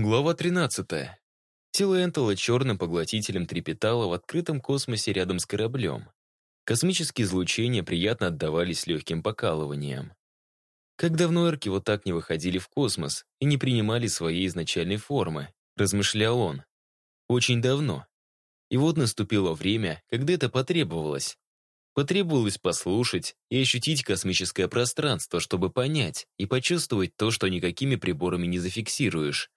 Глава 13. Тело Энтела черным поглотителем трепетало в открытом космосе рядом с кораблем. Космические излучения приятно отдавались легким покалыванием. Как давно эрки вот так не выходили в космос и не принимали своей изначальной формы, размышлял он. Очень давно. И вот наступило время, когда это потребовалось. Потребовалось послушать и ощутить космическое пространство, чтобы понять и почувствовать то, что никакими приборами не зафиксируешь.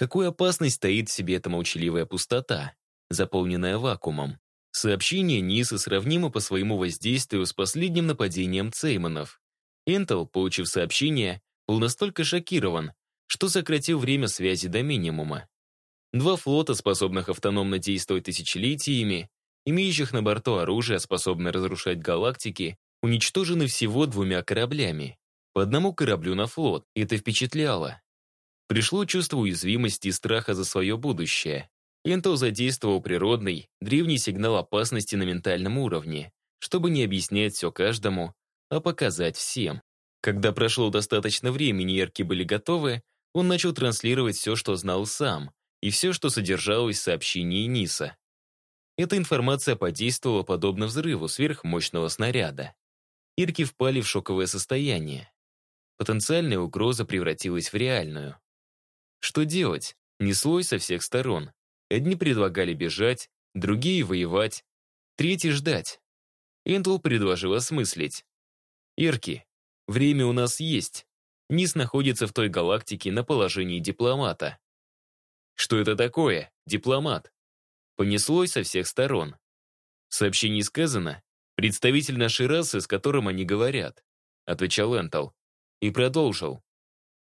Какую опасность стоит в себе эта молчаливая пустота, заполненная вакуумом? Сообщение Ниса сравнимо по своему воздействию с последним нападением Цейманов. Интел, получив сообщение, был настолько шокирован, что сократил время связи до минимума. Два флота, способных автономно действовать тысячелетиями, имеющих на борту оружие, способное разрушать галактики, уничтожены всего двумя кораблями. По одному кораблю на флот, это впечатляло. Пришло чувство уязвимости и страха за свое будущее. Интел задействовал природный, древний сигнал опасности на ментальном уровне, чтобы не объяснять все каждому, а показать всем. Когда прошло достаточно времени и эрки были готовы, он начал транслировать все, что знал сам, и все, что содержалось в сообщении Ниса. Эта информация подействовала подобно взрыву сверхмощного снаряда. Ирки впали в шоковое состояние. Потенциальная угроза превратилась в реальную. Что делать? Неслось со всех сторон. Одни предлагали бежать, другие — воевать, третьи — ждать. Энтл предложил осмыслить. «Ирки, время у нас есть. Низ находится в той галактике на положении дипломата». «Что это такое? Дипломат?» Понеслось со всех сторон. В сообщении сказано «представитель нашей расы, с которым они говорят», отвечал Энтл. И продолжил.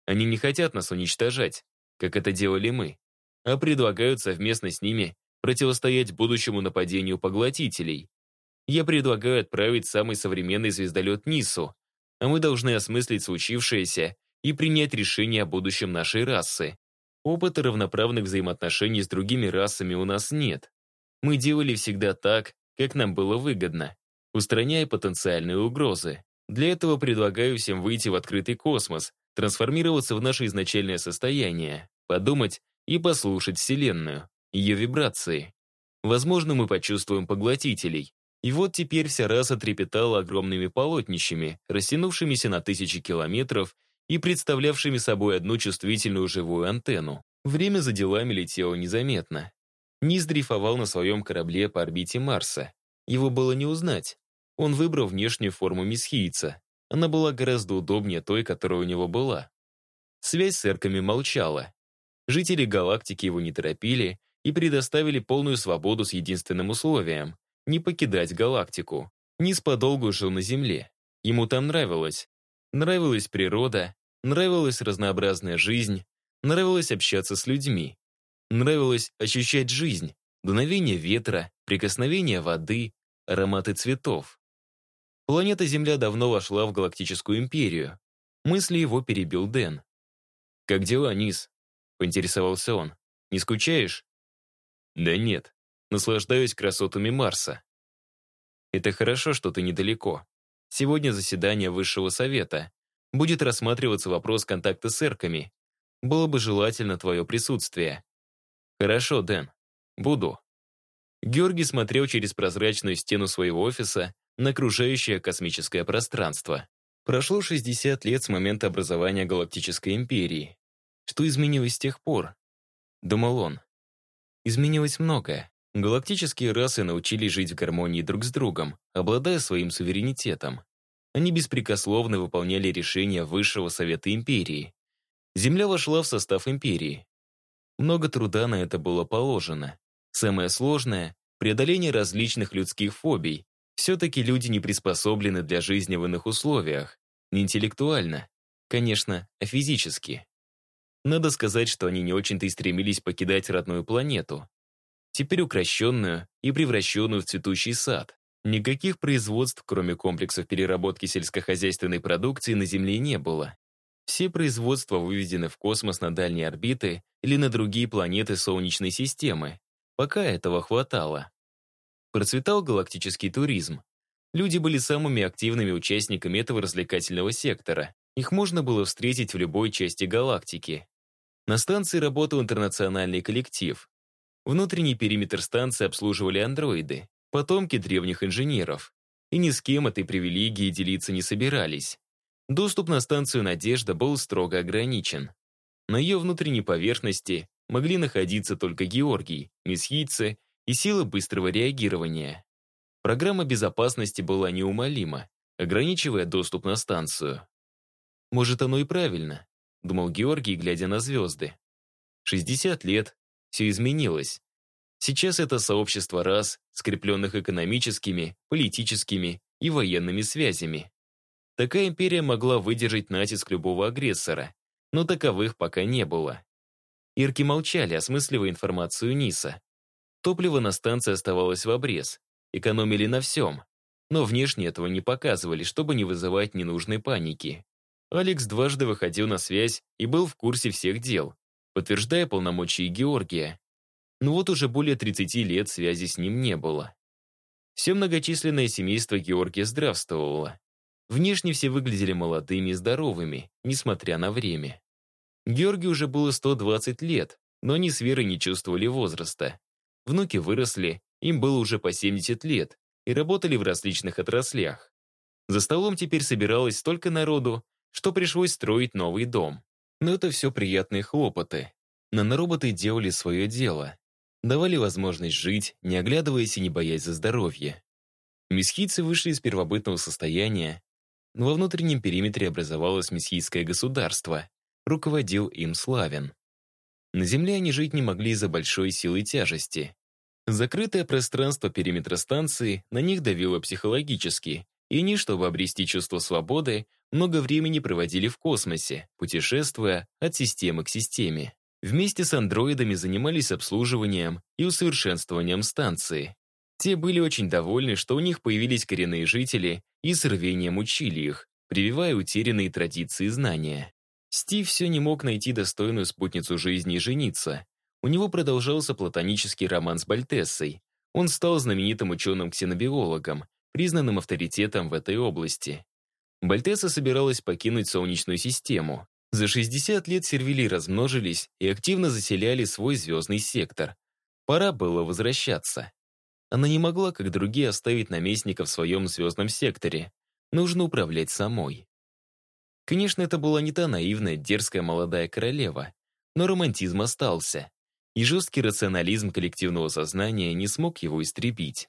«Они не хотят нас уничтожать как это делали мы, а предлагают совместно с ними противостоять будущему нападению поглотителей. Я предлагаю отправить самый современный звездолет Нису, а мы должны осмыслить случившееся и принять решение о будущем нашей расы. Опыта равноправных взаимоотношений с другими расами у нас нет. Мы делали всегда так, как нам было выгодно, устраняя потенциальные угрозы. Для этого предлагаю всем выйти в открытый космос, трансформироваться в наше изначальное состояние, подумать и послушать Вселенную, ее вибрации. Возможно, мы почувствуем поглотителей. И вот теперь вся раса трепетала огромными полотнищами, растянувшимися на тысячи километров и представлявшими собой одну чувствительную живую антенну. Время за делами летело незаметно. Низ дрейфовал на своем корабле по орбите Марса. Его было не узнать. Он выбрал внешнюю форму месхийца, она была гораздо удобнее той, которая у него была. Связь с эрками молчала. Жители галактики его не торопили и предоставили полную свободу с единственным условием — не покидать галактику. Низ подолгу жил на Земле. Ему там нравилось. Нравилась природа, нравилась разнообразная жизнь, нравилось общаться с людьми. Нравилось ощущать жизнь, дуновение ветра, прикосновение воды, ароматы цветов. Планета Земля давно вошла в Галактическую империю. Мысли его перебил Дэн. «Как дела, Низ?» — поинтересовался он. «Не скучаешь?» «Да нет. Наслаждаюсь красотами Марса». «Это хорошо, что ты недалеко. Сегодня заседание Высшего Совета. Будет рассматриваться вопрос контакта с эрками. Было бы желательно твое присутствие». «Хорошо, Дэн. Буду». Георгий смотрел через прозрачную стену своего офиса на окружающее космическое пространство. Прошло 60 лет с момента образования Галактической империи. Что изменилось с тех пор? Думал он. Изменилось многое. Галактические расы научились жить в гармонии друг с другом, обладая своим суверенитетом. Они беспрекословно выполняли решения Высшего Совета Империи. Земля вошла в состав Империи. Много труда на это было положено. Самое сложное — преодоление различных людских фобий, все-таки люди не приспособлены для жизни в иных условиях. Не интеллектуально, конечно, а физически. Надо сказать, что они не очень-то и стремились покидать родную планету. Теперь укращенную и превращенную в цветущий сад. Никаких производств, кроме комплексов переработки сельскохозяйственной продукции, на Земле не было. Все производства выведены в космос на дальние орбиты или на другие планеты Солнечной системы. Пока этого хватало. Процветал галактический туризм. Люди были самыми активными участниками этого развлекательного сектора. Их можно было встретить в любой части галактики. На станции работал интернациональный коллектив. Внутренний периметр станции обслуживали андроиды, потомки древних инженеров. И ни с кем этой привилегией делиться не собирались. Доступ на станцию «Надежда» был строго ограничен. На ее внутренней поверхности могли находиться только Георгий, месхийцы и силы быстрого реагирования. Программа безопасности была неумолима, ограничивая доступ на станцию. Может, оно и правильно, думал Георгий, глядя на звезды. 60 лет, все изменилось. Сейчас это сообщество рас, скрепленных экономическими, политическими и военными связями. Такая империя могла выдержать натиск любого агрессора, но таковых пока не было. Ирки молчали, осмысливая информацию Ниса. Топливо на станции оставалось в обрез, экономили на всем, но внешне этого не показывали, чтобы не вызывать ненужной паники. Алекс дважды выходил на связь и был в курсе всех дел, подтверждая полномочия Георгия. Но вот уже более 30 лет связи с ним не было. Все многочисленное семейство Георгия здравствовало. Внешне все выглядели молодыми и здоровыми, несмотря на время. Георгию уже было 120 лет, но они с Верой не чувствовали возраста. Внуки выросли, им было уже по 70 лет, и работали в различных отраслях. За столом теперь собиралось столько народу, что пришлось строить новый дом. Но это все приятные хлопоты. Нанороботы делали свое дело. Давали возможность жить, не оглядываясь и не боясь за здоровье. Месхийцы вышли из первобытного состояния, но во внутреннем периметре образовалось месхийское государство. Руководил им Славин. На земле они жить не могли из-за большой силы тяжести. Закрытое пространство периметра станции на них давило психологически, и они, чтобы обрести чувство свободы, много времени проводили в космосе, путешествуя от системы к системе. Вместе с андроидами занимались обслуживанием и усовершенствованием станции. Те были очень довольны, что у них появились коренные жители и с рвением учили их, прививая утерянные традиции и знания. Стив все не мог найти достойную спутницу жизни и жениться, у него продолжался платонический роман с Бальтессой. Он стал знаменитым ученым-ксенобиологом, признанным авторитетом в этой области. Бальтесса собиралась покинуть Солнечную систему. За 60 лет сервили размножились и активно заселяли свой звездный сектор. Пора было возвращаться. Она не могла, как другие, оставить наместника в своем звездном секторе. Нужно управлять самой. Конечно, это была не та наивная, дерзкая молодая королева, но романтизм остался и жесткий рационализм коллективного сознания не смог его истребить.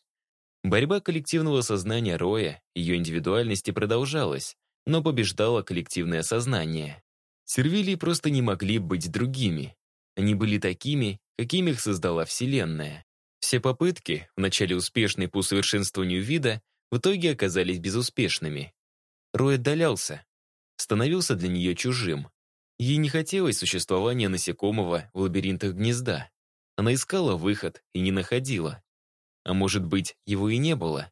Борьба коллективного сознания Роя, ее индивидуальности продолжалась, но побеждало коллективное сознание. Сервилии просто не могли быть другими. Они были такими, какими их создала Вселенная. Все попытки, вначале успешные по усовершенствованию вида, в итоге оказались безуспешными. Рой отдалялся, становился для нее чужим. Ей не хотелось существования насекомого в лабиринтах гнезда. Она искала выход и не находила. А может быть, его и не было.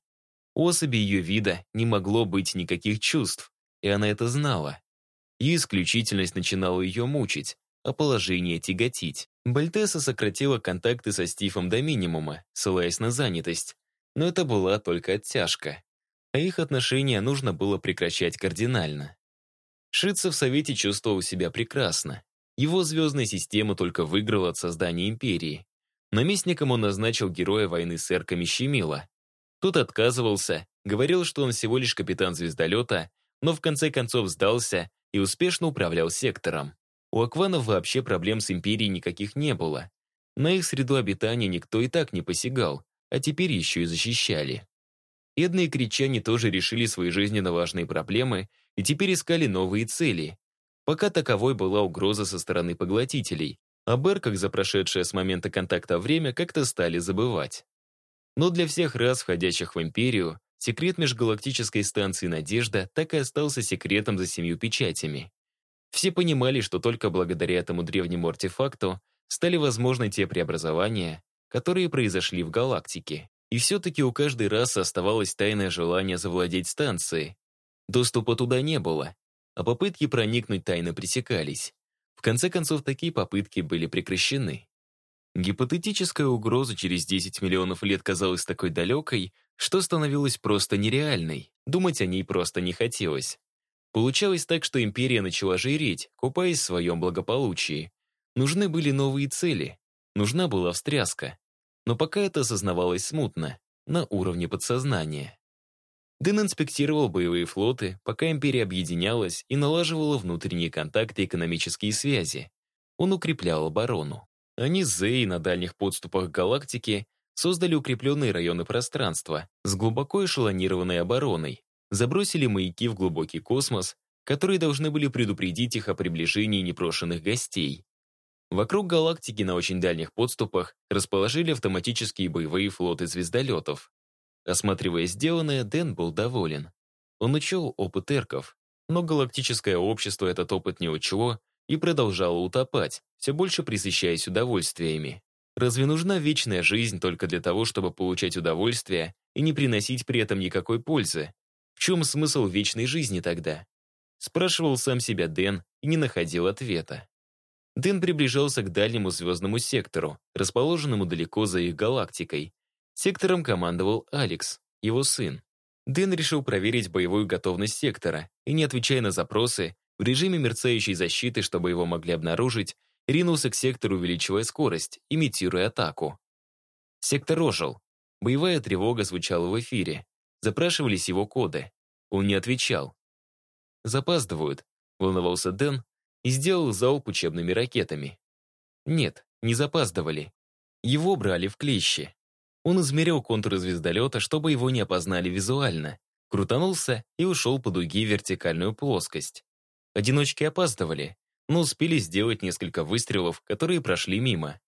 У особи ее вида не могло быть никаких чувств, и она это знала. Ее исключительность начинала ее мучить, а положение тяготить. Бальтеса сократила контакты со Стивом до минимума, ссылаясь на занятость. Но это была только оттяжка. А их отношения нужно было прекращать кардинально. Шица в Совете чувствовал себя прекрасно. Его звездная система только выиграла от создания империи. Наместником он назначил героя войны с эрками Щемила. Тот отказывался, говорил, что он всего лишь капитан звездолета, но в конце концов сдался и успешно управлял сектором. У акванов вообще проблем с империей никаких не было. На их среду обитания никто и так не посягал, а теперь еще и защищали. Эдны и кричане тоже решили свои жизненно важные проблемы и теперь искали новые цели. Пока таковой была угроза со стороны поглотителей, а Берках за прошедшее с момента контакта время как-то стали забывать. Но для всех рас, входящих в Империю, секрет межгалактической станции «Надежда» так и остался секретом за семью печатями. Все понимали, что только благодаря этому древнему артефакту стали возможны те преобразования, которые произошли в галактике. И все-таки у каждой расы оставалось тайное желание завладеть станцией, Доступа туда не было, а попытки проникнуть тайно пресекались. В конце концов, такие попытки были прекращены. Гипотетическая угроза через 10 миллионов лет казалась такой далекой, что становилась просто нереальной. Думать о ней просто не хотелось. Получалось так, что империя начала жиреть, купаясь в своем благополучии. Нужны были новые цели, нужна была встряска. Но пока это осознавалось смутно, на уровне подсознания. Дэн инспектировал боевые флоты, пока империя объединялась и налаживала внутренние контакты и экономические связи. Он укреплял оборону. Они с Зей на дальних подступах галактики создали укрепленные районы пространства с глубоко эшелонированной обороной, забросили маяки в глубокий космос, которые должны были предупредить их о приближении непрошенных гостей. Вокруг галактики на очень дальних подступах расположили автоматические боевые флоты звездолетов. Осматривая сделанное, Дэн был доволен. Он учел опыт эрков, но галактическое общество этот опыт не учло и продолжало утопать, все больше присыщаясь удовольствиями. Разве нужна вечная жизнь только для того, чтобы получать удовольствие и не приносить при этом никакой пользы? В чем смысл вечной жизни тогда? Спрашивал сам себя Дэн и не находил ответа. Дэн приближался к дальнему звездному сектору, расположенному далеко за их галактикой. Сектором командовал Алекс, его сын. Дэн решил проверить боевую готовность сектора и, не отвечая на запросы, в режиме мерцающей защиты, чтобы его могли обнаружить, ринулся к сектору, увеличивая скорость, имитируя атаку. Сектор ожил. Боевая тревога звучала в эфире. Запрашивались его коды. Он не отвечал. «Запаздывают», — волновался Дэн и сделал залп учебными ракетами. Нет, не запаздывали. Его брали в клещи. Он измерил контуры звездолета, чтобы его не опознали визуально, крутанулся и ушел по дуге в вертикальную плоскость. Одиночки опаздывали, но успели сделать несколько выстрелов, которые прошли мимо.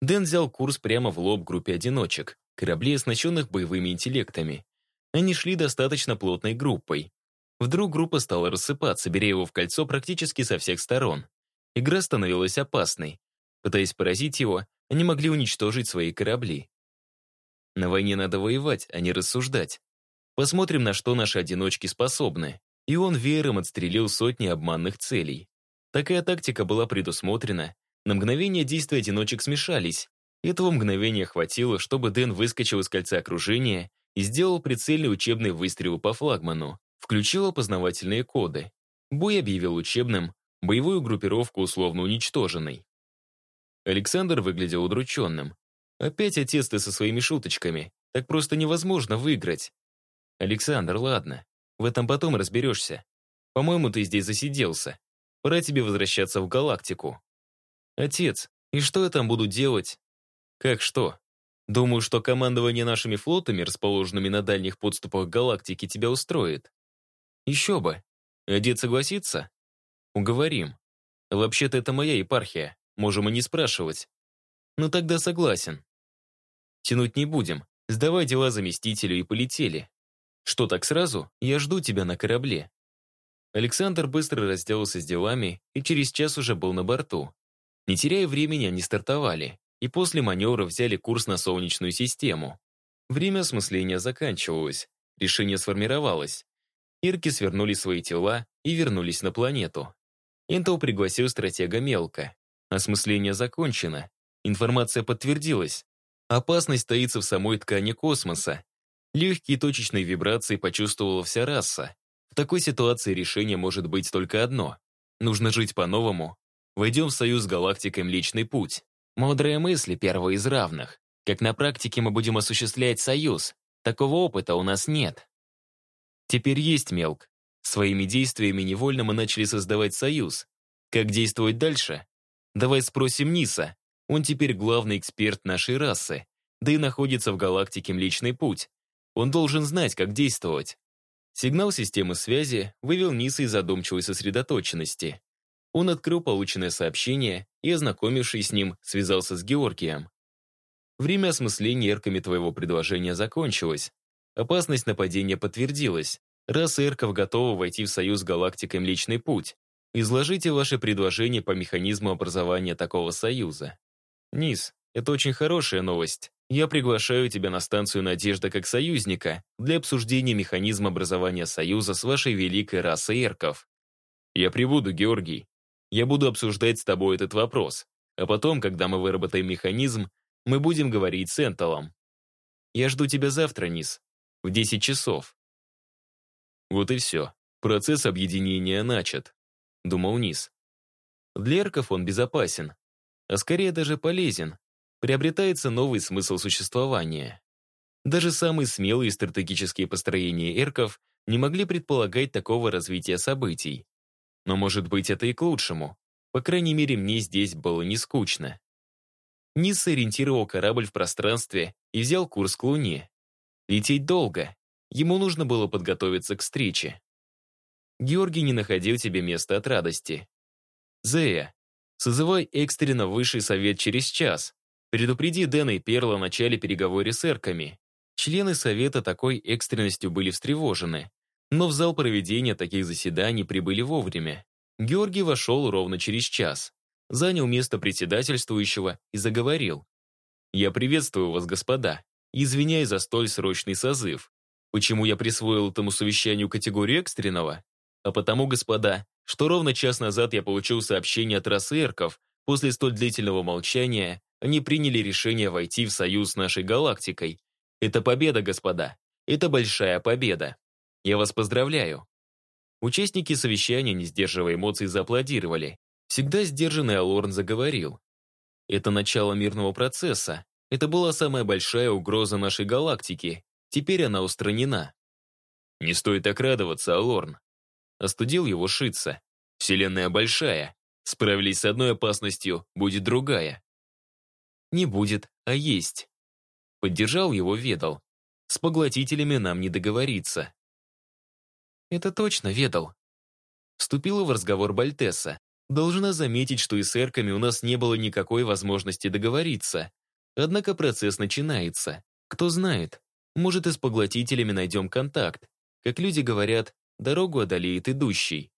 Дэн взял курс прямо в лоб группе одиночек, кораблей, оснащенных боевыми интеллектами. Они шли достаточно плотной группой. Вдруг группа стала рассыпаться, беря его в кольцо практически со всех сторон. Игра становилась опасной. Пытаясь поразить его, они могли уничтожить свои корабли. На войне надо воевать, а не рассуждать. Посмотрим, на что наши одиночки способны. И он веером отстрелил сотни обманных целей. Такая тактика была предусмотрена. На мгновение действия одиночек смешались. Этого мгновения хватило, чтобы Дэн выскочил из кольца окружения и сделал прицельный учебный выстрел по флагману. Включил опознавательные коды. Бой объявил учебным, боевую группировку условно уничтоженной. Александр выглядел удрученным. «Опять отец ты со своими шуточками. Так просто невозможно выиграть». «Александр, ладно. В этом потом разберешься. По-моему, ты здесь засиделся. Пора тебе возвращаться в галактику. Отец, и что я там буду делать? Как что? Думаю, что командование нашими флотами, расположенными на дальних подступах галактики, тебя устроит. Еще бы. Дед согласится? Уговорим. Вообще-то это моя епархия. Можем и не спрашивать. Ну тогда согласен. Тянуть не будем. Сдавай дела заместителю и полетели. Что так сразу? Я жду тебя на корабле. Александр быстро разделался с делами и через час уже был на борту. Не теряя времени, они стартовали, и после маневра взяли курс на Солнечную систему. Время осмысления заканчивалось, решение сформировалось. Ирки свернули свои тела и вернулись на планету. Интел пригласил стратега мелко. Осмысление закончено. Информация подтвердилась. Опасность таится в самой ткани космоса. Легкие точечные вибрации почувствовала вся раса. В такой ситуации решение может быть только одно. Нужно жить по-новому. Войдем в союз с галактикой Млечный Путь. Мудрые мысли первого из равных. Как на практике мы будем осуществлять союз. Такого опыта у нас нет. Теперь есть мелк. Своими действиями невольно мы начали создавать союз. Как действовать дальше? Давай спросим Ниса. Он теперь главный эксперт нашей расы, да и находится в галактике Млечный Путь. Он должен знать, как действовать. Сигнал системы связи вывел Ниса из задумчивой сосредоточенности. Он открыл полученное сообщение и, ознакомившись с ним, связался с Георгием. Время осмысления эрками твоего предложения закончилось. Опасность нападения подтвердилась. Раса эрков готова войти в союз с галактикой Млечный Путь. Изложите ваше предложение по механизму образования такого союза. Низ, это очень хорошая новость. Я приглашаю тебя на станцию «Надежда» как союзника для обсуждения механизма образования союза с вашей великой расой эрков. Я прибуду, Георгий. Я буду обсуждать с тобой этот вопрос. А потом, когда мы выработаем механизм, мы будем говорить с Энтелом. Я жду тебя завтра, Низ, в 10 часов. Вот и все. Процесс объединения начат, думал Низ. Для эрков он безопасен. А скорее даже полезен. Приобретается новый смысл существования. Даже самые смелые стратегические построения эрков не могли предполагать такого развития событий. Но, может быть, это и к лучшему. По крайней мере, мне здесь было не скучно. Низ сориентировал корабль в пространстве и взял курс к Луне. Лететь долго. Ему нужно было подготовиться к встрече. Георгий не находил себе места от радости. «Зея, созывай экстренно высший совет через час. Предупреди Дэна и Перла о начале переговоры с эрками. Члены совета такой экстренностью были встревожены, но в зал проведения таких заседаний прибыли вовремя. Георгий вошел ровно через час, занял место председательствующего и заговорил. «Я приветствую вас, господа, извиняюсь за столь срочный созыв. Почему я присвоил этому совещанию категорию экстренного? А потому, господа, что ровно час назад я получил сообщение от расы эрков, после столь длительного молчания они приняли решение войти в союз с нашей галактикой это победа, господа. Это большая победа. Я вас поздравляю. Участники совещания, не сдерживая эмоций, зааплодировали. Всегда сдержанный Алорн заговорил. Это начало мирного процесса. Это была самая большая угроза нашей галактики. Теперь она устранена. Не стоит так радоваться, Алорн. Остудил его Шица. Вселенная большая. Справились с одной опасностью, будет другая. Не будет, а есть. Поддержал его Ведал. С поглотителями нам не договориться. Это точно Ведал. Вступила в разговор Бальтесса. Должна заметить, что и с эрками у нас не было никакой возможности договориться. Однако процесс начинается. Кто знает, может и с поглотителями найдем контакт. Как люди говорят, дорогу одолеет идущий.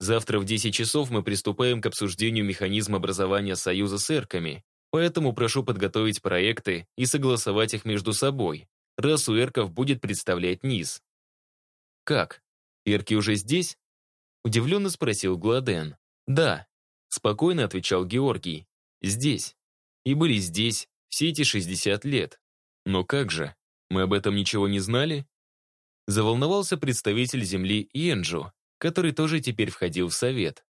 Завтра в 10 часов мы приступаем к обсуждению механизма образования союза с эрками. Поэтому прошу подготовить проекты и согласовать их между собой, раз у эрков будет представлять низ. «Как? Эрки уже здесь?» Удивленно спросил Гладен. «Да», — спокойно отвечал Георгий. «Здесь. И были здесь все эти 60 лет. Но как же, мы об этом ничего не знали?» Заволновался представитель Земли Иенджу, который тоже теперь входил в Совет.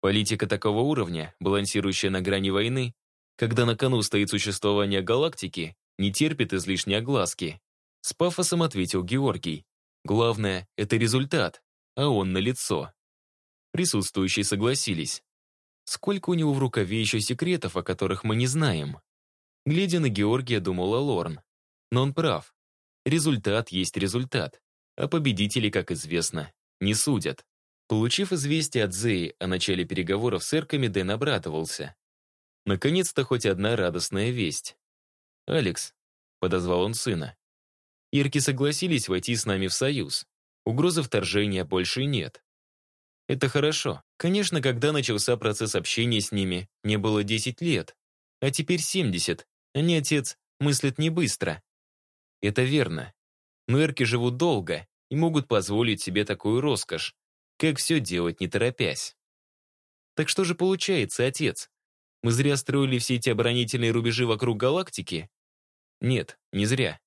Политика такого уровня, балансирующая на грани войны, когда на кону стоит существование галактики, не терпит излишней огласки. С пафосом ответил Георгий. Главное — это результат, а он на лицо. Присутствующие согласились. Сколько у него в рукаве еще секретов, о которых мы не знаем? Глядя на Георгия, думала Лорн. Но он прав. Результат есть результат. А победители, как известно, не судят. Получив известие от Зеи о начале переговоров с эрками, Дэн обрадовался. Наконец-то хоть одна радостная весть. «Алекс», — подозвал он сына. «Ирки согласились войти с нами в союз. Угрозы вторжения больше нет». «Это хорошо. Конечно, когда начался процесс общения с ними, мне было 10 лет. А теперь 70. Они, отец, мыслят не быстро». «Это верно. Но Ирки живут долго и могут позволить себе такую роскошь, как все делать не торопясь». «Так что же получается, отец?» Мы зря строили все эти оборонительные рубежи вокруг галактики? Нет, не зря.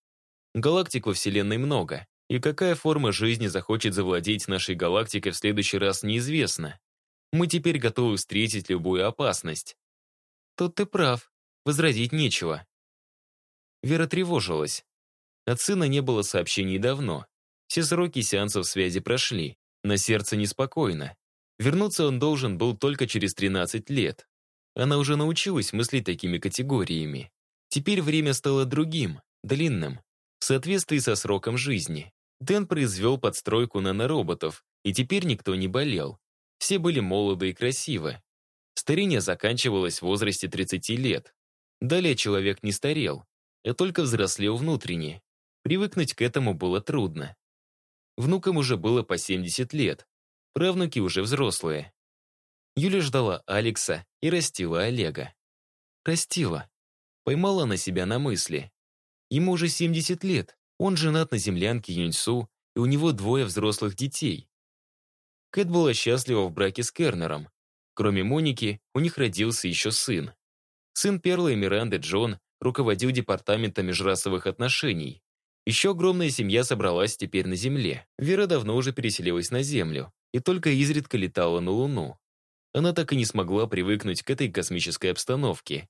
Галактик во Вселенной много, и какая форма жизни захочет завладеть нашей галактикой в следующий раз неизвестно. Мы теперь готовы встретить любую опасность. Тут ты прав, возразить нечего. Вера тревожилась. От сына не было сообщений давно. Все сроки сеансов связи прошли. На сердце неспокойно. Вернуться он должен был только через 13 лет. Она уже научилась мыслить такими категориями. Теперь время стало другим, длинным, в соответствии со сроком жизни. Дэн произвел подстройку нанороботов, и теперь никто не болел. Все были молоды и красивы. Старение заканчивалось в возрасте 30 лет. Далее человек не старел, а только взрослел внутренне. Привыкнуть к этому было трудно. Внукам уже было по 70 лет, правнуки уже взрослые. Юля ждала Алекса и растила Олега. Растила. Поймала на себя на мысли. Ему уже 70 лет, он женат на землянке Юньсу, и у него двое взрослых детей. Кэт была счастлива в браке с Кернером. Кроме Моники, у них родился еще сын. Сын Перла и Миранды Джон руководил департаментом межрасовых отношений. Еще огромная семья собралась теперь на Земле. Вера давно уже переселилась на Землю и только изредка летала на Луну. Она так и не смогла привыкнуть к этой космической обстановке.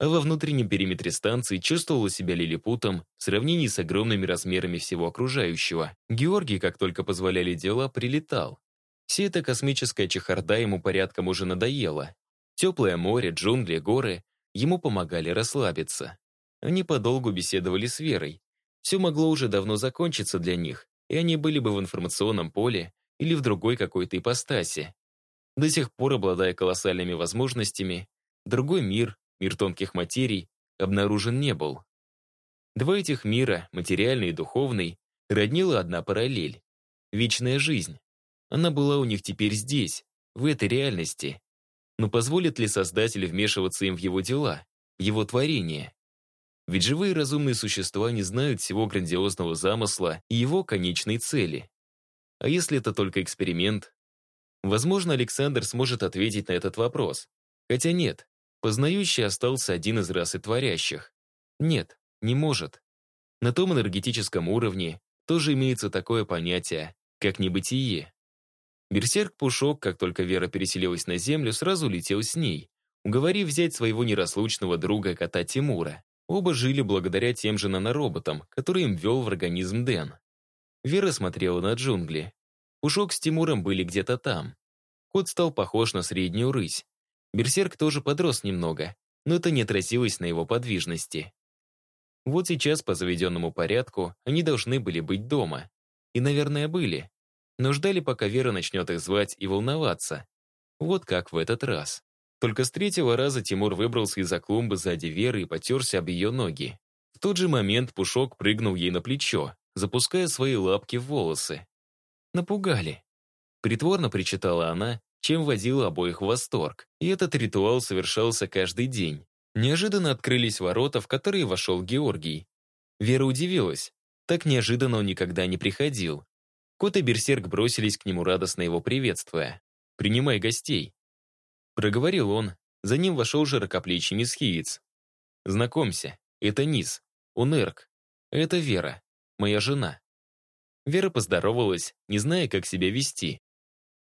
А во внутреннем периметре станции чувствовала себя лилипутом в сравнении с огромными размерами всего окружающего. Георгий, как только позволяли дела, прилетал. Вся эта космическая чехарда ему порядком уже надоела. Теплое море, джунгли, горы ему помогали расслабиться. Они подолгу беседовали с Верой. Все могло уже давно закончиться для них, и они были бы в информационном поле или в другой какой-то ипостаси. До сих пор, обладая колоссальными возможностями, другой мир, мир тонких материй, обнаружен не был. Два этих мира, материальный и духовный, роднила одна параллель — вечная жизнь. Она была у них теперь здесь, в этой реальности. Но позволит ли Создатель вмешиваться им в его дела, в его творение? Ведь живые разумные существа не знают всего грандиозного замысла и его конечной цели. А если это только эксперимент? Возможно, Александр сможет ответить на этот вопрос. Хотя нет, познающий остался один из расы творящих. Нет, не может. На том энергетическом уровне тоже имеется такое понятие, как небытие. Берсерк-пушок, как только Вера переселилась на землю, сразу летел с ней, уговорив взять своего неразлучного друга кота Тимура. Оба жили благодаря тем же нанороботам, которые им ввел в организм Дэн. Вера смотрела на джунгли. Пушок с Тимуром были где-то там. Кот стал похож на среднюю рысь. Берсерк тоже подрос немного, но это не отразилось на его подвижности. Вот сейчас, по заведенному порядку, они должны были быть дома. И, наверное, были но ждали, пока Вера начнет их звать и волноваться. Вот как в этот раз. Только с третьего раза Тимур выбрался из-за клумбы сзади Веры и потерся об ее ноги. В тот же момент Пушок прыгнул ей на плечо, запуская свои лапки в волосы. «Напугали!» Притворно причитала она, чем вводила обоих в восторг. И этот ритуал совершался каждый день. Неожиданно открылись ворота, в которые вошел Георгий. Вера удивилась. Так неожиданно он никогда не приходил. Кот и Берсерк бросились к нему радостно его приветствуя. «Принимай гостей». Проговорил он. За ним вошел широкоплечий мисхиец. «Знакомься, это Низ, он Эрк. Это Вера, моя жена». Вера поздоровалась, не зная, как себя вести.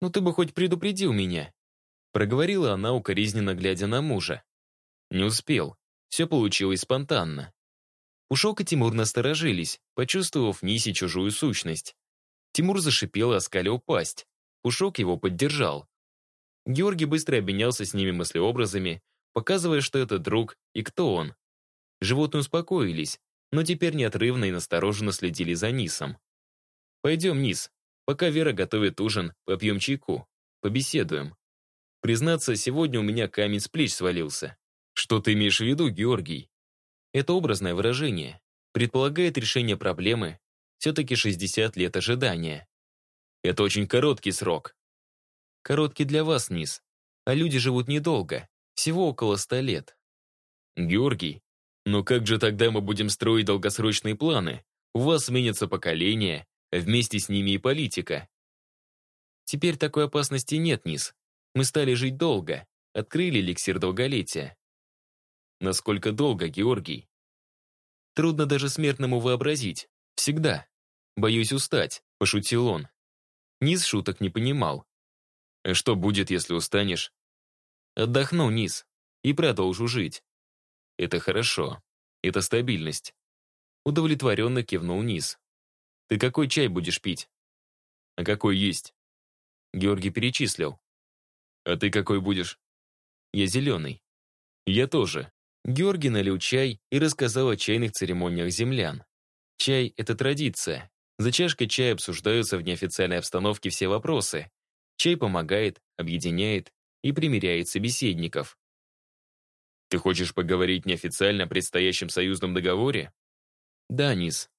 «Ну ты бы хоть предупредил меня», проговорила она, укоризненно глядя на мужа. Не успел. Все получилось спонтанно. Пушок и Тимур насторожились, почувствовав в Нисе чужую сущность. Тимур зашипел и оскалил пасть. Пушок его поддержал. Георгий быстро обменялся с ними мыслеобразами, показывая, что это друг и кто он. Животные успокоились, но теперь неотрывно и настороженно следили за Нисом. «Пойдем, Нис. Пока Вера готовит ужин, попьем чайку. Побеседуем. Признаться, сегодня у меня камень с плеч свалился. Что ты имеешь в виду, Георгий?» Это образное выражение. Предполагает решение проблемы, все-таки 60 лет ожидания. Это очень короткий срок. Короткий для вас, Низ. А люди живут недолго, всего около 100 лет. Георгий, но как же тогда мы будем строить долгосрочные планы? У вас сменятся поколения, вместе с ними и политика. Теперь такой опасности нет, Низ. Мы стали жить долго, открыли эликсир долголетия. Насколько долго, Георгий? Трудно даже смертному вообразить. Всегда. Боюсь устать, пошутил он. Низ шуток не понимал. Что будет, если устанешь? Отдохну, Низ, и продолжу жить. Это хорошо. Это стабильность. Удовлетворенно кивнул Низ. Ты какой чай будешь пить? А какой есть? Георгий перечислил. А ты какой будешь? Я зеленый. Я тоже. Георгий налил чай и рассказал о чайных церемониях землян. Чай — это традиция. За чашкой чая обсуждаются в неофициальной обстановке все вопросы. Чай помогает, объединяет и примиряет собеседников. Ты хочешь поговорить неофициально о предстоящем союзном договоре? Да, Низ.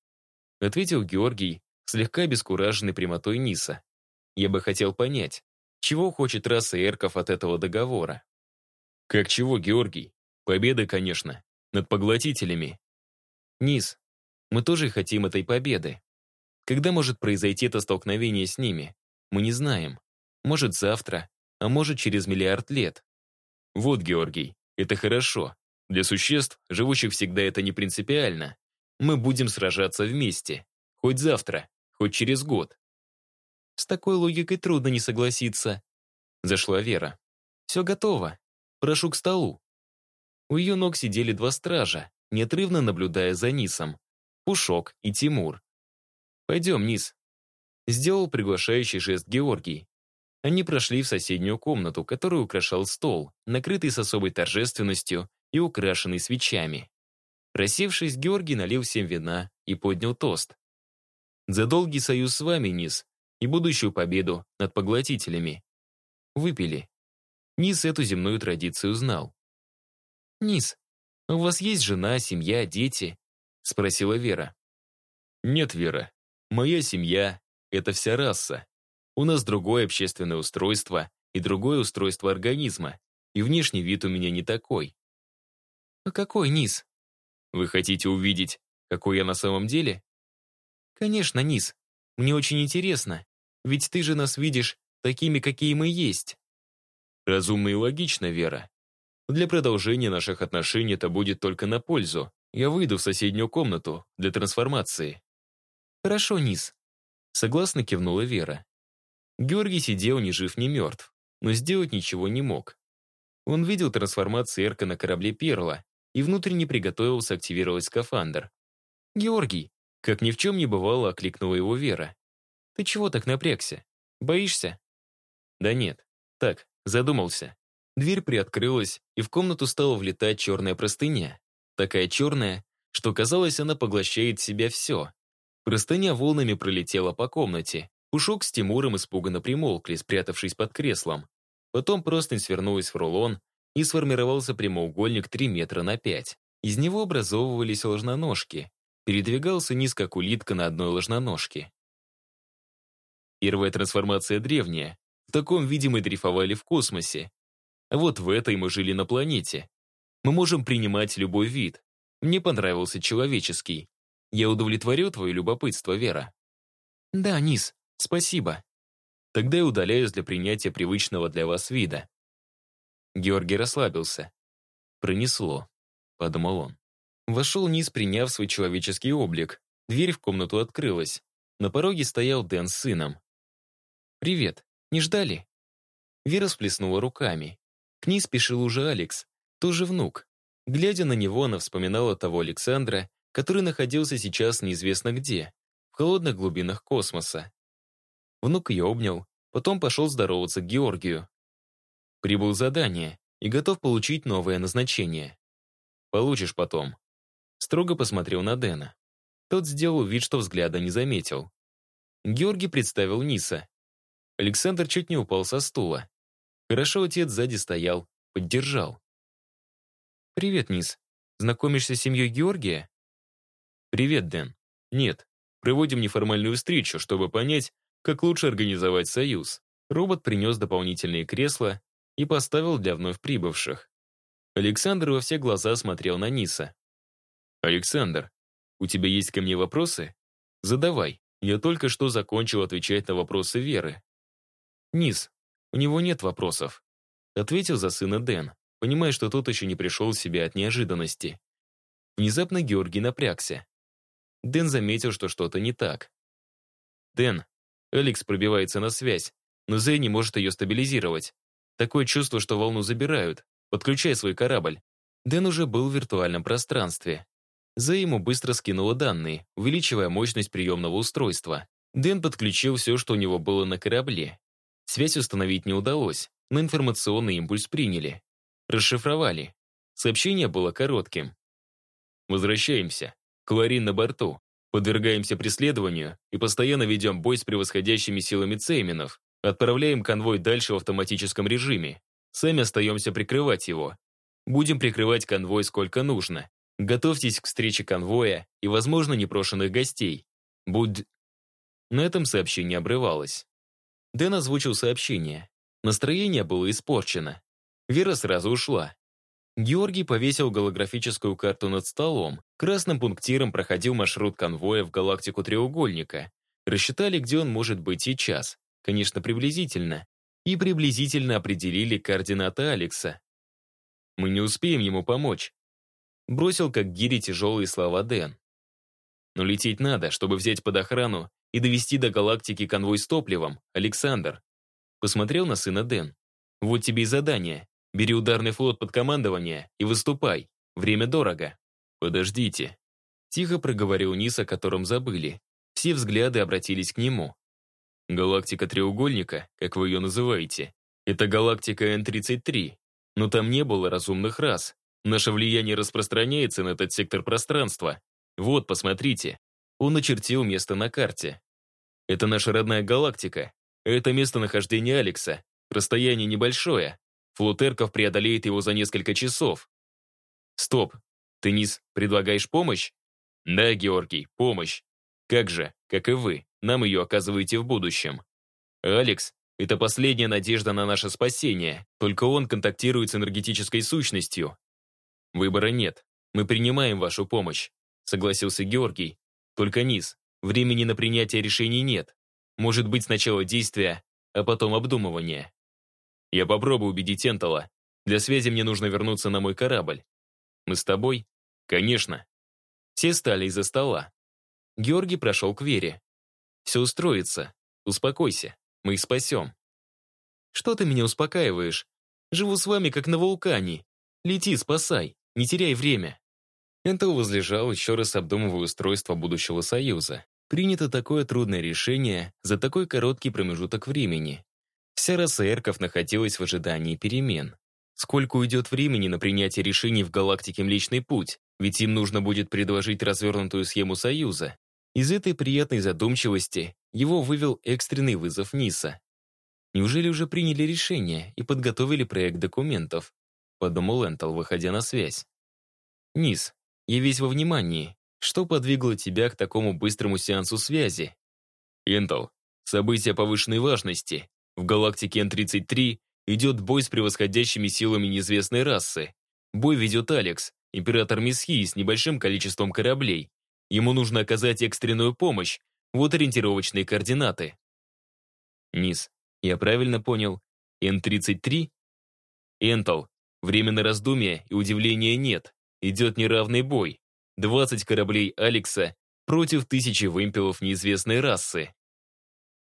Ответил Георгий, слегка обескураженный прямотой Ниса. Я бы хотел понять, чего хочет раса эрков от этого договора. Как чего, Георгий? Победа, конечно, над поглотителями. Низ, мы тоже хотим этой победы. Когда может произойти это столкновение с ними? Мы не знаем. Может, завтра, а может, через миллиард лет. Вот, Георгий, это хорошо. Для существ, живущих всегда, это не принципиально. Мы будем сражаться вместе. Хоть завтра, хоть через год. С такой логикой трудно не согласиться. Зашла Вера. «Все готово. Прошу к столу». У ее ног сидели два стража, неотрывно наблюдая за Нисом. Пушок и Тимур. «Пойдем, Нис». Сделал приглашающий жест Георгий. Они прошли в соседнюю комнату, которую украшал стол, накрытый с особой торжественностью и украшенный свечами. Рассевшись, Георгий налил всем вина и поднял тост. «За долгий союз с вами, Низ, и будущую победу над поглотителями». Выпили. Низ эту земную традицию знал. «Низ, у вас есть жена, семья, дети?» спросила Вера. «Нет, Вера, моя семья — это вся раса. У нас другое общественное устройство и другое устройство организма, и внешний вид у меня не такой». «А какой низ?» «Вы хотите увидеть, какой я на самом деле?» «Конечно, низ. Мне очень интересно. Ведь ты же нас видишь такими, какие мы есть». «Разумно и логично, Вера. Для продолжения наших отношений это будет только на пользу. Я выйду в соседнюю комнату для трансформации». «Хорошо, Низ», — согласно кивнула Вера. Георгий сидел ни жив, ни мертв, но сделать ничего не мог. Он видел трансформацию Эрка на корабле Перла и внутренне приготовился активировать скафандр. «Георгий!» Как ни в чем не бывало, окликнула его Вера. «Ты чего так напрягся? Боишься?» «Да нет. Так, задумался». Дверь приоткрылась, и в комнату стала влетать черная простыня. Такая черная, что казалось, она поглощает себя все. Простыня волнами пролетела по комнате. Пушок с Тимуром испуганно примолкли, спрятавшись под креслом. Потом простынь свернулась в рулон, и сформировался прямоугольник 3 метра на 5. Из него образовывались ложноножки. Передвигался низ, как улитка на одной ложноножке. Первая трансформация древняя. В таком виде мы дрейфовали в космосе, а вот в этой мы жили на планете. Мы можем принимать любой вид. Мне понравился человеческий. Я удовлетворю твое любопытство, Вера. Да, Низ, спасибо. Тогда я удаляюсь для принятия привычного для вас вида. Георгий расслабился. Пронесло, подумал он. Вошел Низ, приняв свой человеческий облик. Дверь в комнату открылась. На пороге стоял Дэн с сыном. «Привет, не ждали?» Вера сплеснула руками. К ней спешил уже Алекс, тоже внук. Глядя на него, она вспоминала того Александра, который находился сейчас неизвестно где, в холодных глубинах космоса. Внук ее обнял, потом пошел здороваться к Георгию. Прибыл задание и готов получить новое назначение. Получишь потом. Строго посмотрел на Дэна. Тот сделал вид, что взгляда не заметил. Георгий представил Ниса. Александр чуть не упал со стула. Хорошо отец сзади стоял, поддержал. «Привет, Низ. Знакомишься с семьей Георгия?» «Привет, Дэн. Нет, проводим неформальную встречу, чтобы понять, как лучше организовать союз». Робот принес дополнительные кресла и поставил для вновь прибывших. Александр во все глаза смотрел на Ниса. «Александр, у тебя есть ко мне вопросы? Задавай. Я только что закончил отвечать на вопросы Веры». «Низ, у него нет вопросов. Ответил за сына Дэн, понимая, что тот еще не пришел в себя от неожиданности. Внезапно Георгий напрягся. Дэн заметил, что что-то не так. «Дэн, Алекс пробивается на связь, но Зэй не может ее стабилизировать. Такое чувство, что волну забирают. Подключай свой корабль». Дэн уже был в виртуальном пространстве. Зэй ему быстро скинула данные, увеличивая мощность приемного устройства. Дэн подключил все, что у него было на корабле, Связь установить не удалось, но информационный импульс приняли. Расшифровали. Сообщение было коротким. Возвращаемся. Кларин на борту. Подвергаемся преследованию и постоянно ведем бой с превосходящими силами цейменов. Отправляем конвой дальше в автоматическом режиме. Сами остаемся прикрывать его. Будем прикрывать конвой сколько нужно. Готовьтесь к встрече конвоя и, возможно, непрошенных гостей. Будь... На этом сообщение обрывалось. Дэн озвучил сообщение. Настроение было испорчено. Вера сразу ушла. Георгий повесил голографическую карту над столом. Красным пунктиром проходил маршрут конвоя в галактику треугольника. Рассчитали, где он может быть сейчас. Конечно, приблизительно. И приблизительно определили координаты Алекса. Мы не успеем ему помочь. Бросил как гири тяжелые слова Дэн. Но лететь надо, чтобы взять под охрану и довести до галактики конвой с топливом, Александр. Посмотрел на сына Дэн. Вот тебе и задание. Бери ударный флот под командование и выступай. Время дорого. Подождите. Тихо проговорил Низ, о котором забыли. Все взгляды обратились к нему. Галактика треугольника, как вы ее называете, это галактика N-33. Но там не было разумных рас. Наше влияние распространяется на этот сектор пространства. Вот, посмотрите. Он очертил место на карте. Это наша родная галактика. Это местонахождение Алекса. Расстояние небольшое. Флот Эрков преодолеет его за несколько часов. Стоп. Ты, Низ, предлагаешь помощь? Да, Георгий, помощь. Как же, как и вы, нам ее оказываете в будущем. Алекс — это последняя надежда на наше спасение. Только он контактирует с энергетической сущностью. Выбора нет. Мы принимаем вашу помощь, согласился Георгий. Только Низ, времени на принятие решений нет. Может быть сначала действия, а потом обдумывание. Я попробую убедить Энтола. Для связи мне нужно вернуться на мой корабль. Мы с тобой? Конечно. Все стали из-за стола. Георгий прошел к Вере. «Все устроится. Успокойся. Мы их спасем». «Что ты меня успокаиваешь? Живу с вами, как на вулкане. Лети, спасай. Не теряй время». Энтел возлежал, еще раз обдумывая устройство будущего союза. Принято такое трудное решение за такой короткий промежуток времени. Вся раса эрков находилась в ожидании перемен. Сколько уйдет времени на принятие решений в галактике Млечный Путь, ведь им нужно будет предложить развернутую схему Союза. Из этой приятной задумчивости его вывел экстренный вызов Ниса. «Неужели уже приняли решение и подготовили проект документов?» подумал Энтел, выходя на связь. «Нис, я весь во внимании. Что подвигло тебя к такому быстрому сеансу связи? Интел, события повышенной важности. В галактике N-33 идет бой с превосходящими силами неизвестной расы. Бой ведет Алекс, император Месхии с небольшим количеством кораблей. Ему нужно оказать экстренную помощь. Вот ориентировочные координаты. Низ, я правильно понял? N-33? Энтл, время на раздумье и удивления нет. Идет неравный бой. 20 кораблей Алекса против тысячи вымпелов неизвестной расы.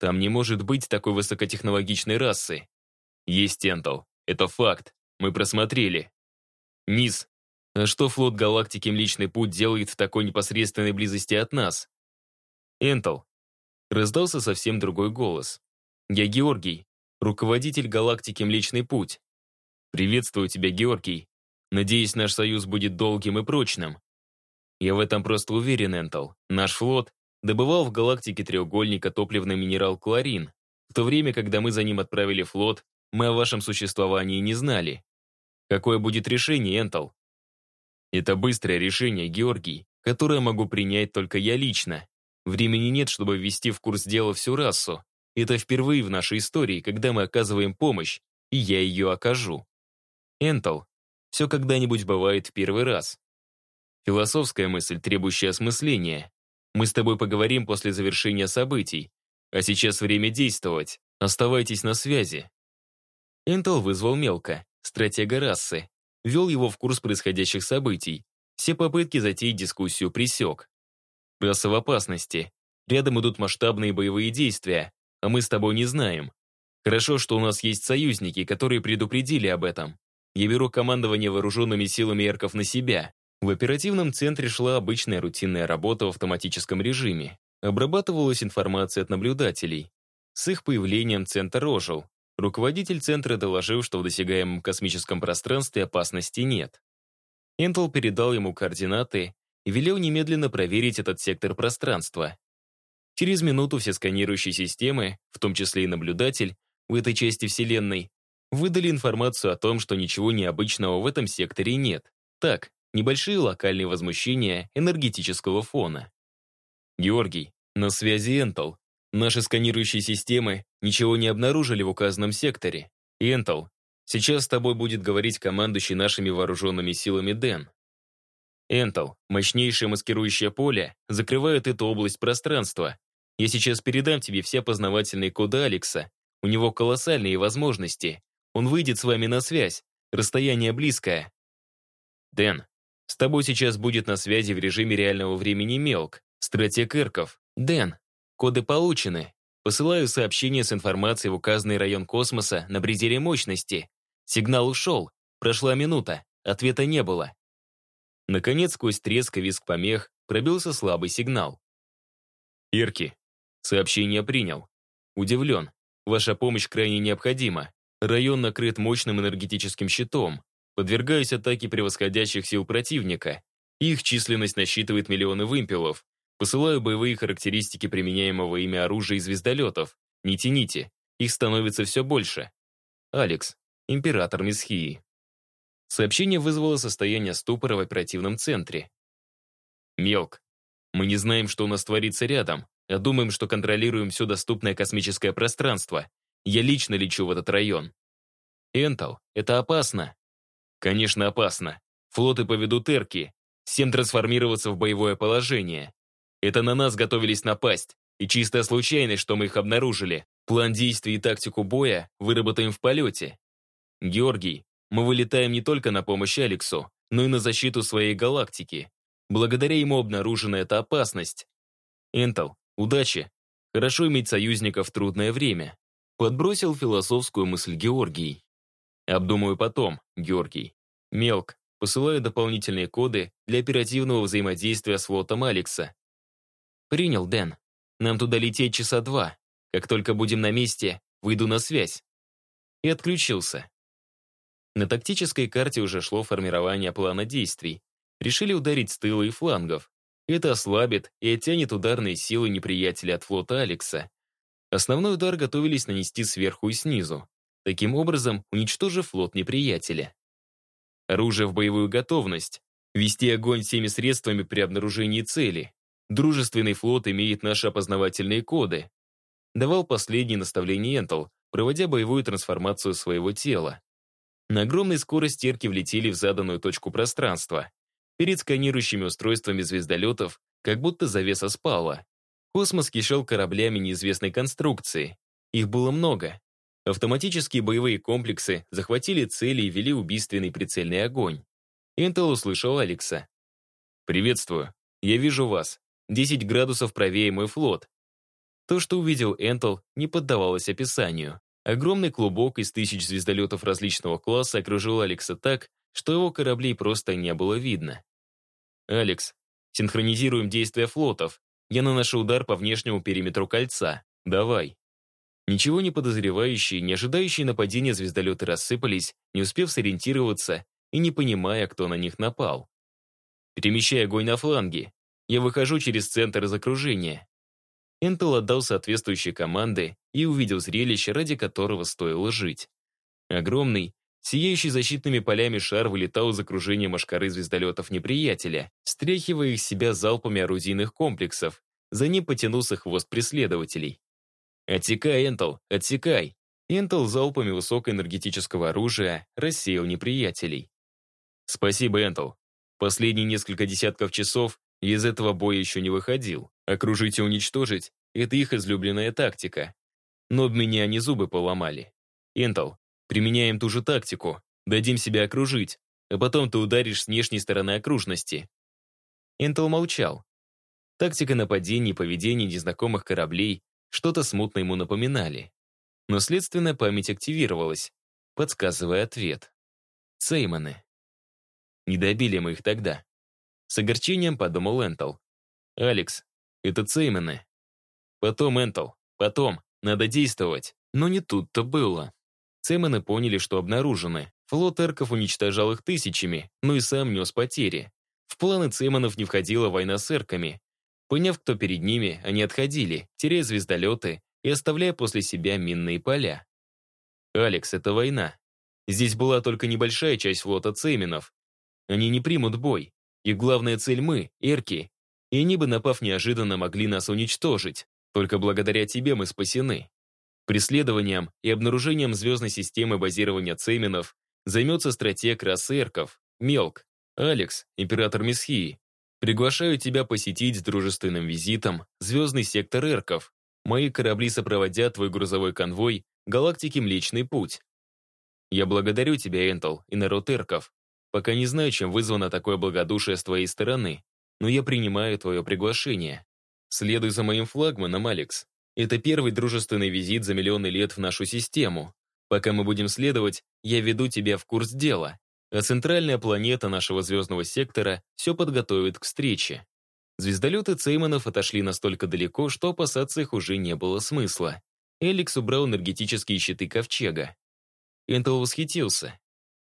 Там не может быть такой высокотехнологичной расы. Есть Энтл. Это факт. Мы просмотрели. Низ. А что флот галактики Млечный Путь делает в такой непосредственной близости от нас? Энтл. Раздался совсем другой голос. Я Георгий, руководитель галактики Млечный Путь. Приветствую тебя, Георгий. Надеюсь, наш союз будет долгим и прочным. Я в этом просто уверен, Энтл. Наш флот добывал в галактике треугольника топливный минерал кларин, в то время, когда мы за ним отправили флот, мы о вашем существовании не знали. Какое будет решение, Энтл? Это быстрое решение, Георгий, которое могу принять только я лично. Времени нет, чтобы ввести в курс дела всю расу. Это впервые в нашей истории, когда мы оказываем помощь, и я ее окажу. Энтл, все когда-нибудь бывает в первый раз. Философская мысль, требующая осмысления. Мы с тобой поговорим после завершения событий. А сейчас время действовать. Оставайтесь на связи. Интел вызвал мелко, стратега расы. Вел его в курс происходящих событий. Все попытки затеять дискуссию пресек. Раса в опасности. Рядом идут масштабные боевые действия, а мы с тобой не знаем. Хорошо, что у нас есть союзники, которые предупредили об этом. Я беру командование вооруженными силами эрков на себя. В оперативном центре шла обычная рутинная работа в автоматическом режиме. Обрабатывалась информация от наблюдателей. С их появлением центр ожил. Руководитель центра доложил, что в досягаемом космическом пространстве опасности нет. Энтл передал ему координаты и велел немедленно проверить этот сектор пространства. Через минуту все сканирующие системы, в том числе и наблюдатель, в этой части Вселенной, выдали информацию о том, что ничего необычного в этом секторе нет. Так, небольшие локальные возмущения энергетического фона. Георгий, на связи Энтл. Наши сканирующие системы ничего не обнаружили в указанном секторе. Энтл, сейчас с тобой будет говорить командующий нашими вооруженными силами Дэн. Энтл, мощнейшее маскирующее поле закрывает эту область пространства. Я сейчас передам тебе все познавательные коды Алекса. У него колоссальные возможности. Он выйдет с вами на связь. Расстояние близкое. Дэн, с тобой сейчас будет на связи в режиме реального времени Мелк, стратег Эрков. Дэн, коды получены. Посылаю сообщение с информацией в указанный район космоса на пределе мощности. Сигнал ушел. Прошла минута. Ответа не было. Наконец, сквозь треск и визг помех пробился слабый сигнал. «Ирки, сообщение принял. Удивлен. Ваша помощь крайне необходима. Район накрыт мощным энергетическим щитом. Подвергаюсь атаке превосходящих сил противника. Их численность насчитывает миллионы вымпелов. Посылаю боевые характеристики применяемого ими оружия и звездолетов. Не тяните, их становится все больше. Алекс, император Месхии. Сообщение вызвало состояние ступора в оперативном центре. Мелк. Мы не знаем, что у нас творится рядом, а думаем, что контролируем все доступное космическое пространство. Я лично лечу в этот район. Энтал, это опасно. Конечно, опасно. Флоты поведут эрки. Всем трансформироваться в боевое положение. Это на нас готовились напасть. И чистая случайность, что мы их обнаружили. План действий и тактику боя выработаем в полете. Георгий, мы вылетаем не только на помощь Алексу, но и на защиту своей галактики. Благодаря ему обнаружена эта опасность. Энтал, удачи. Хорошо иметь союзников в трудное время. Подбросил философскую мысль Георгий. Обдумаю потом, Георгий. Мелк, посылаю дополнительные коды для оперативного взаимодействия с флотом Алекса. Принял, Дэн. Нам туда лететь часа два. Как только будем на месте, выйду на связь. И отключился. На тактической карте уже шло формирование плана действий. Решили ударить с тыла и флангов. Это ослабит и оттянет ударные силы неприятеля от флота Алекса. Основной удар готовились нанести сверху и снизу, таким образом уничтожив флот неприятеля. Оружие в боевую готовность. Вести огонь всеми средствами при обнаружении цели. Дружественный флот имеет наши опознавательные коды. Давал последние наставления Энтл, проводя боевую трансформацию своего тела. На огромной скорости терки влетели в заданную точку пространства. Перед сканирующими устройствами звездолетов как будто завеса спала. Космос кишел кораблями неизвестной конструкции. Их было много. Автоматические боевые комплексы захватили цели и вели убийственный прицельный огонь. Интел услышал Алекса. «Приветствую. Я вижу вас. 10 градусов правее мой флот». То, что увидел Энтл, не поддавалось описанию. Огромный клубок из тысяч звездолетов различного класса окружил Алекса так, что его кораблей просто не было видно. «Алекс, синхронизируем действия флотов. Я наношу удар по внешнему периметру кольца. Давай». Ничего не подозревающие, не ожидающие нападения звездолеты рассыпались, не успев сориентироваться и не понимая, кто на них напал. «Перемещай огонь на фланги. Я выхожу через центр из окружения. Энтел отдал соответствующие команды и увидел зрелище, ради которого стоило жить. Огромный, сияющий защитными полями шар вылетал из окружения машкары звездолетов неприятеля, стряхивая их себя залпами орудийных комплексов. За ним потянулся хвост преследователей. «Отсекай, Энтел, отсекай!» Энтел залпами высокоэнергетического оружия рассеял неприятелей. «Спасибо, Энтел. Последние несколько десятков часов из этого боя еще не выходил. Окружить и уничтожить — это их излюбленная тактика. Но об меня они зубы поломали. Интел, применяем ту же тактику. Дадим себя окружить, а потом ты ударишь с внешней стороны окружности. Интел молчал. Тактика нападений и поведение незнакомых кораблей что-то смутно ему напоминали. Но следственная память активировалась, подсказывая ответ. Сеймоны. Не добили мы их тогда. С огорчением подумал Энтл. «Алекс, это Цеймены». «Потом, Энтл, потом. Надо действовать». Но не тут-то было. Цеймены поняли, что обнаружены. Флот эрков уничтожал их тысячами, но и сам нес потери. В планы Цейманов не входила война с эрками. Поняв, кто перед ними, они отходили, теряя звездолеты и оставляя после себя минные поля. «Алекс, это война. Здесь была только небольшая часть флота Цейменов. Они не примут бой. Их главная цель мы, эрки. И они бы, напав неожиданно, могли нас уничтожить. Только благодаря тебе мы спасены. Преследованием и обнаружением звездной системы базирования цеменов займется стратег расы эрков, Мелк, Алекс, император Месхии. Приглашаю тебя посетить с дружественным визитом звездный сектор эрков. Мои корабли сопроводят твой грузовой конвой галактики Млечный Путь. Я благодарю тебя, Энтл, и народ эрков. Пока не знаю, чем вызвано такое благодушие с твоей стороны, но я принимаю твое приглашение. Следуй за моим флагманом, Алекс. Это первый дружественный визит за миллионы лет в нашу систему. Пока мы будем следовать, я веду тебя в курс дела, а центральная планета нашего звездного сектора все подготовит к встрече. Звездолеты Цейманов отошли настолько далеко, что опасаться их уже не было смысла. Эликс убрал энергетические щиты Ковчега. Энтел восхитился.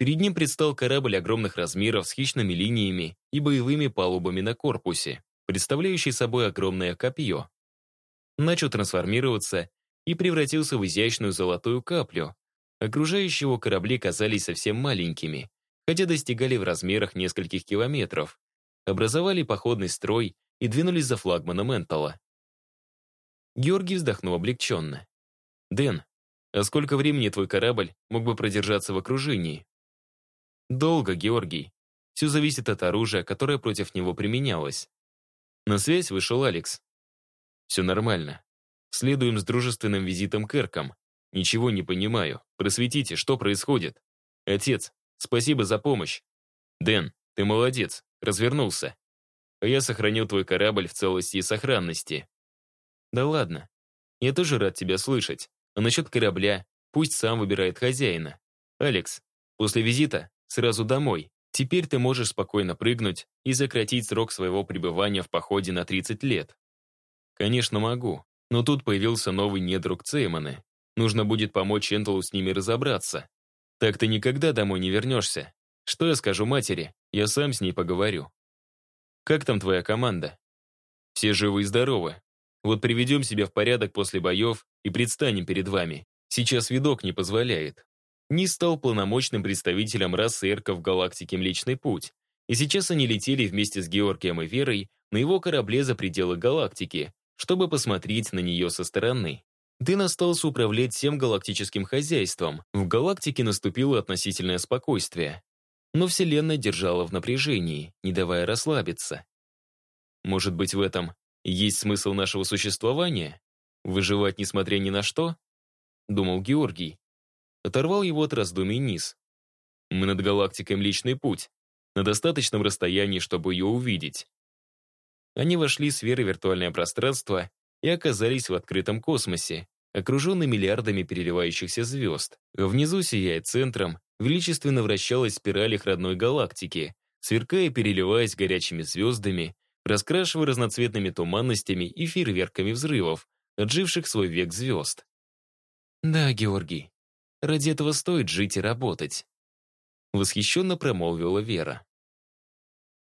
Перед ним предстал корабль огромных размеров с хищными линиями и боевыми палубами на корпусе, представляющий собой огромное копье. Начал трансформироваться и превратился в изящную золотую каплю. Окружающие его корабли казались совсем маленькими, хотя достигали в размерах нескольких километров, образовали походный строй и двинулись за флагманом Энтола. Георгий вздохнул облегченно. «Дэн, а сколько времени твой корабль мог бы продержаться в окружении?» «Долго, Георгий. Все зависит от оружия, которое против него применялось». На связь вышел Алекс. «Все нормально. Следуем с дружественным визитом к Эркам. Ничего не понимаю. Просветите, что происходит. Отец, спасибо за помощь. Дэн, ты молодец, развернулся. А я сохранил твой корабль в целости и сохранности. Да ладно. Я тоже рад тебя слышать. А насчет корабля, пусть сам выбирает хозяина. Алекс, после визита сразу домой. Теперь ты можешь спокойно прыгнуть и сократить срок своего пребывания в походе на 30 лет. Конечно, могу. Но тут появился новый недруг Цейманы. Нужно будет помочь Энтелу с ними разобраться. Так ты никогда домой не вернешься. Что я скажу матери? Я сам с ней поговорю. Как там твоя команда? Все живы и здоровы. Вот приведем себя в порядок после боев и предстанем перед вами. Сейчас видок не позволяет. Ни стал полномочным представителем расы эрков в Млечный Путь. И сейчас они летели вместе с Георгием и Верой на его корабле за пределы галактики, чтобы посмотреть на нее со стороны. Дэн остался управлять всем галактическим хозяйством. В галактике наступило относительное спокойствие. Но Вселенная держала в напряжении, не давая расслабиться. Может быть, в этом есть смысл нашего существования? Выживать, несмотря ни на что? Думал Георгий. Оторвал его от раздумий низ. Мы над галактикой Млечный Путь, на достаточном расстоянии, чтобы ее увидеть. Они вошли в сферы виртуальное пространство и оказались в открытом космосе, окруженный миллиардами переливающихся звезд. Внизу, сияя центром, величественно вращалась спираль их родной галактики, сверкая и переливаясь горячими звездами, раскрашивая разноцветными туманностями и фейерверками взрывов, отживших свой век звезд. «Да, Георгий, ради этого стоит жить и работать», восхищенно промолвила Вера.